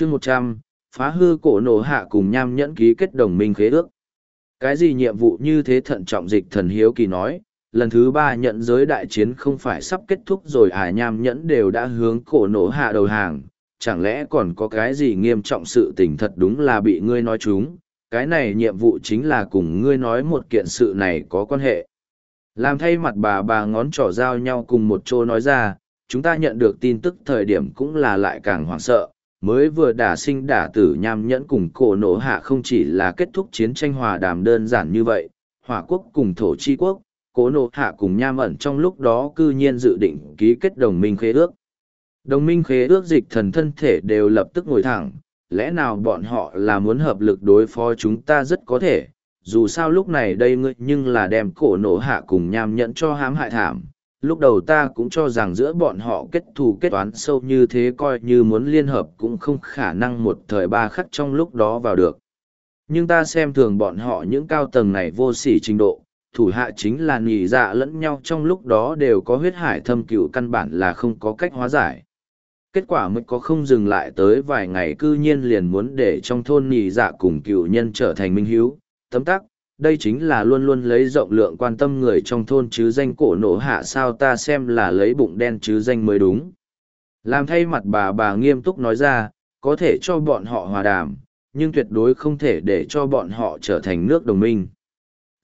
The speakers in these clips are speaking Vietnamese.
chương một trăm, phá hư cổ nổ hạ cùng nham nhẫn ký kết đồng minh khế ước. Cái gì nhiệm vụ như thế thận trọng dịch thần hiếu kỳ nói, lần thứ ba nhận giới đại chiến không phải sắp kết thúc rồi à nham nhẫn đều đã hướng cổ nổ hạ đầu hàng. Chẳng lẽ còn có cái gì nghiêm trọng sự tình thật đúng là bị ngươi nói chúng? Cái này nhiệm vụ chính là cùng ngươi nói một kiện sự này có quan hệ. Làm thay mặt bà bà ngón trỏ giao nhau cùng một chỗ nói ra, chúng ta nhận được tin tức thời điểm cũng là lại càng hoảng sợ mới vừa đả sinh đả tử nham nhẫn cùng cổ nổ hạ không chỉ là kết thúc chiến tranh hòa đàm đơn giản như vậy, hỏa quốc cùng thổ chi quốc, cổ nổ hạ cùng nham ẩn trong lúc đó cư nhiên dự định ký kết đồng minh khế ước. Đồng minh khế ước dịch thần thân thể đều lập tức ngồi thẳng, lẽ nào bọn họ là muốn hợp lực đối phó chúng ta rất có thể, dù sao lúc này đây ngươi nhưng là đem cổ nổ hạ cùng nham nhẫn cho hãm hại thảm lúc đầu ta cũng cho rằng giữa bọn họ kết thù kết toán sâu như thế coi như muốn liên hợp cũng không khả năng một thời ba khắc trong lúc đó vào được. Nhưng ta xem thường bọn họ những cao tầng này vô sỉ trình độ, thủ hạ chính là nhị dạ lẫn nhau trong lúc đó đều có huyết hải thâm cựu căn bản là không có cách hóa giải. Kết quả mới có không dừng lại tới vài ngày cư nhiên liền muốn để trong thôn nhị dạ cùng cựu nhân trở thành minh hiếu, tấm tắc, đây chính là luôn luôn lấy rộng lượng quan tâm người trong thôn chứ danh cổ nổ hạ sao ta xem là lấy bụng đen chứ danh mới đúng. Làm thay mặt bà bà nghiêm túc nói ra, có thể cho bọn họ hòa đàm, nhưng tuyệt đối không thể để cho bọn họ trở thành nước đồng minh.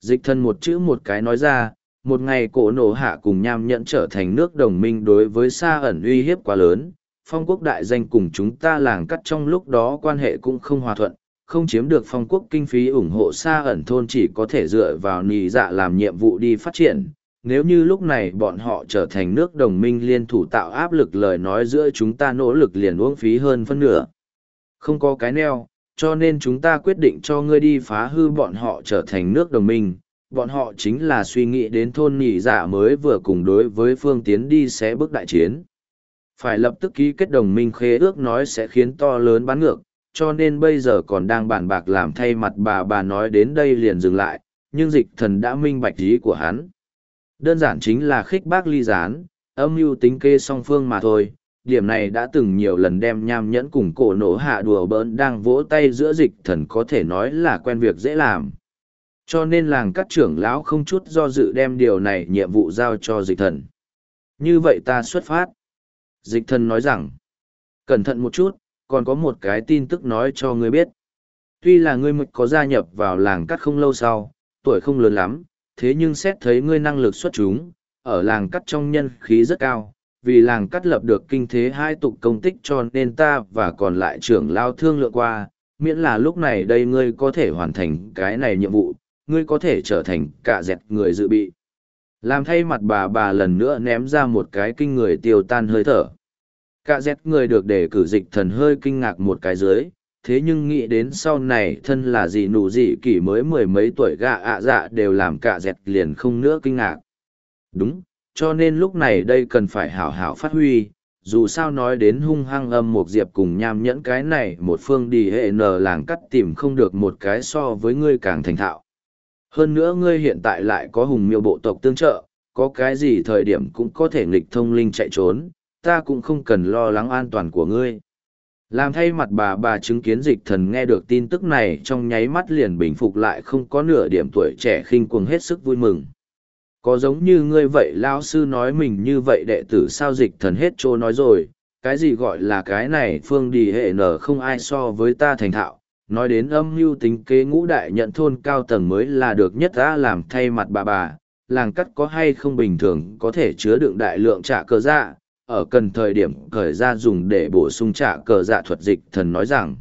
Dịch thân một chữ một cái nói ra, một ngày cổ nổ hạ cùng nham nhẫn trở thành nước đồng minh đối với xa ẩn uy hiếp quá lớn, phong quốc đại danh cùng chúng ta làng cắt trong lúc đó quan hệ cũng không hòa thuận, không chiếm được phong quốc kinh phí ủng hộ xa ẩn thôn chỉ có thể dựa vào nì dạ làm nhiệm vụ đi phát triển. Nếu như lúc này bọn họ trở thành nước đồng minh liên thủ tạo áp lực lời nói giữa chúng ta nỗ lực liền uống phí hơn phân nửa. Không có cái neo, cho nên chúng ta quyết định cho ngươi đi phá hư bọn họ trở thành nước đồng minh. Bọn họ chính là suy nghĩ đến thôn nỉ dạ mới vừa cùng đối với phương tiến đi sẽ bước đại chiến. Phải lập tức ký kết đồng minh khế ước nói sẽ khiến to lớn bán ngược, cho nên bây giờ còn đang bàn bạc làm thay mặt bà bà nói đến đây liền dừng lại, nhưng dịch thần đã minh bạch ý của hắn. Đơn giản chính là khích bác ly gián, âm mưu tính kê song phương mà thôi, điểm này đã từng nhiều lần đem nham nhẫn cùng cổ nổ hạ đùa bỡn đang vỗ tay giữa dịch thần có thể nói là quen việc dễ làm. Cho nên làng các trưởng lão không chút do dự đem điều này nhiệm vụ giao cho dịch thần. Như vậy ta xuất phát. Dịch thần nói rằng, cẩn thận một chút, còn có một cái tin tức nói cho ngươi biết. Tuy là ngươi mực có gia nhập vào làng cắt không lâu sau, tuổi không lớn lắm, thế nhưng xét thấy ngươi năng lực xuất chúng, ở làng cắt trong nhân khí rất cao, vì làng cắt lập được kinh thế hai tục công tích cho nên ta và còn lại trưởng lao thương lượng qua, miễn là lúc này đây ngươi có thể hoàn thành cái này nhiệm vụ, ngươi có thể trở thành cả dẹt người dự bị. Làm thay mặt bà bà lần nữa ném ra một cái kinh người tiêu tan hơi thở. Cả dẹt người được để cử dịch thần hơi kinh ngạc một cái dưới, thế nhưng nghĩ đến sau này thân là gì nụ gì kỷ mới mười mấy tuổi gạ ạ dạ đều làm cả dẹt liền không nữa kinh ngạc. Đúng, cho nên lúc này đây cần phải hảo hảo phát huy, dù sao nói đến hung hăng âm một diệp cùng nham nhẫn cái này một phương đi hệ nờ làng cắt tìm không được một cái so với ngươi càng thành thạo. Hơn nữa ngươi hiện tại lại có hùng miêu bộ tộc tương trợ, có cái gì thời điểm cũng có thể nghịch thông linh chạy trốn, ta cũng không cần lo lắng an toàn của ngươi. Làm thay mặt bà bà chứng kiến dịch thần nghe được tin tức này trong nháy mắt liền bình phục lại không có nửa điểm tuổi trẻ khinh cuồng hết sức vui mừng. Có giống như ngươi vậy lão sư nói mình như vậy đệ tử sao dịch thần hết trô nói rồi, cái gì gọi là cái này phương đi hệ nở không ai so với ta thành thạo, nói đến âm mưu tính kế ngũ đại nhận thôn cao tầng mới là được nhất ta làm thay mặt bà bà, làng cắt có hay không bình thường có thể chứa đựng đại lượng trả cơ dạ, ở cần thời điểm khởi ra dùng để bổ sung trả cờ dạ thuật dịch thần nói rằng,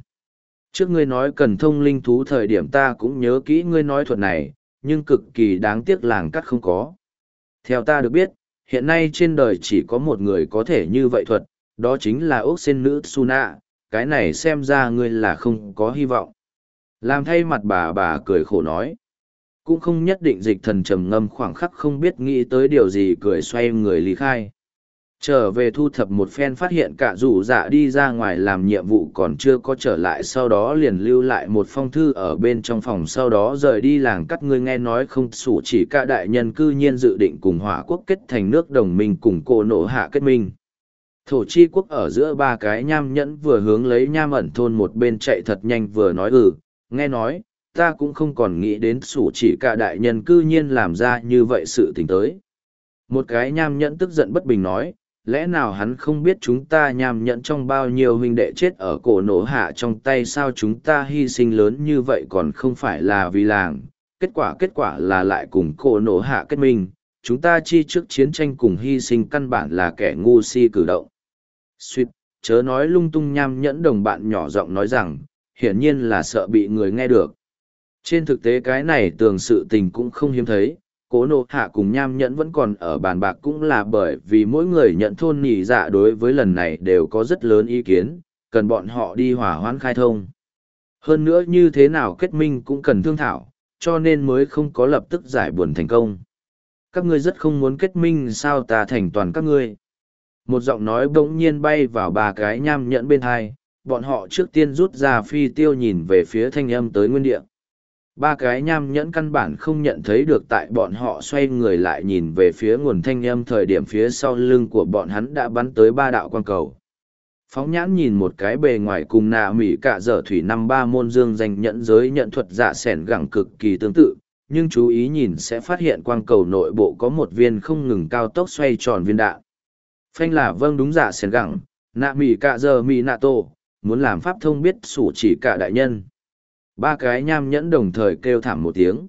trước ngươi nói cần thông linh thú thời điểm ta cũng nhớ kỹ ngươi nói thuật này, nhưng cực kỳ đáng tiếc làng cắt không có. Theo ta được biết, hiện nay trên đời chỉ có một người có thể như vậy thuật, đó chính là ốc sen nữ suna, cái này xem ra ngươi là không có hy vọng. Làm thay mặt bà bà cười khổ nói, cũng không nhất định dịch thần trầm ngâm, khoảng khắc không biết nghĩ tới điều gì, cười xoay người lý khai trở về thu thập một phen phát hiện cả rủ dạ đi ra ngoài làm nhiệm vụ còn chưa có trở lại sau đó liền lưu lại một phong thư ở bên trong phòng sau đó rời đi làng cắt ngươi nghe nói không xủ chỉ cả đại nhân cư nhiên dự định cùng hỏa quốc kết thành nước đồng minh cùng cô nổ hạ kết minh Thổ chi quốc ở giữa ba cái nham nhẫn vừa hướng lấy nham ẩn thôn một bên chạy thật nhanh vừa nói ừ, nghe nói, ta cũng không còn nghĩ đến xủ chỉ cả đại nhân cư nhiên làm ra như vậy sự tình tới. Một cái nham nhẫn tức giận bất bình nói, lẽ nào hắn không biết chúng ta nham nhẫn trong bao nhiêu huynh đệ chết ở cổ nổ hạ trong tay sao chúng ta hy sinh lớn như vậy còn không phải là vì làng. Kết quả kết quả là lại cùng cổ nổ hạ kết minh, chúng ta chi trước chiến tranh cùng hy sinh căn bản là kẻ ngu si cử động. Suýt, chớ nói lung tung nham nhẫn đồng bạn nhỏ giọng nói rằng, hiển nhiên là sợ bị người nghe được. Trên thực tế cái này tường sự tình cũng không hiếm thấy, cố nộ hạ cùng nham nhẫn vẫn còn ở bàn bạc cũng là bởi vì mỗi người nhận thôn nhị dạ đối với lần này đều có rất lớn ý kiến, cần bọn họ đi hỏa hoãn khai thông. Hơn nữa như thế nào kết minh cũng cần thương thảo, cho nên mới không có lập tức giải buồn thành công. Các ngươi rất không muốn kết minh sao ta thành toàn các ngươi. Một giọng nói bỗng nhiên bay vào ba cái nham nhẫn bên hai, bọn họ trước tiên rút ra phi tiêu nhìn về phía thanh âm tới nguyên địa. Ba cái nham nhẫn căn bản không nhận thấy được tại bọn họ xoay người lại nhìn về phía nguồn thanh âm thời điểm phía sau lưng của bọn hắn đã bắn tới ba đạo quang cầu. Phóng nhãn nhìn một cái bề ngoài cùng nạ mỉ cả dở thủy năm ba môn dương danh nhẫn giới nhận thuật giả sẻn gẳng cực kỳ tương tự, nhưng chú ý nhìn sẽ phát hiện quang cầu nội bộ có một viên không ngừng cao tốc xoay tròn viên đạn. Phanh là vâng đúng giả sẻn gẳng, nạ mỉ cả dở mỉ nạ tô muốn làm pháp thông biết sủ chỉ cả đại nhân. Ba cái nham nhẫn đồng thời kêu thảm một tiếng.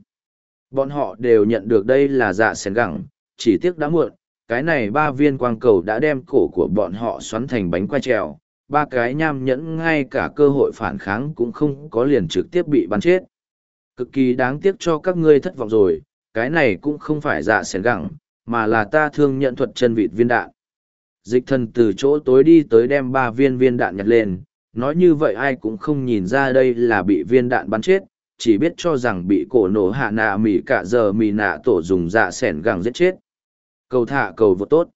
Bọn họ đều nhận được đây là dạ sén gẳng, chỉ tiếc đã muộn, cái này ba viên quang cầu đã đem cổ của bọn họ xoắn thành bánh quay trèo. Ba cái nham nhẫn ngay cả cơ hội phản kháng cũng không có liền trực tiếp bị bắn chết. Cực kỳ đáng tiếc cho các ngươi thất vọng rồi, cái này cũng không phải dạ sén gẳng, mà là ta thương nhận thuật chân vịt viên đạn. Dịch thần từ chỗ tối đi tới đem ba viên viên đạn nhặt lên, nói như vậy ai cũng không nhìn ra đây là bị viên đạn bắn chết, chỉ biết cho rằng bị cổ nổ hạ nạ mỉ cả giờ mỉ nạ tổ dùng dạ s ẻ n gẳng giết chết. Cầu thả cầu vô tốt.